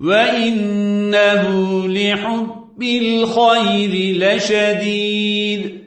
وإنه لحب الخير لشديد